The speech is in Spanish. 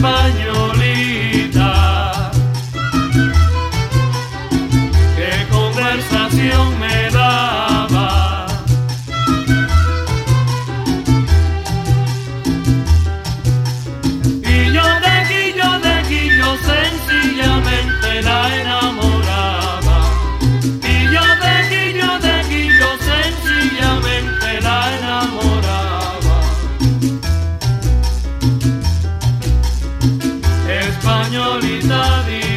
baño. Españolita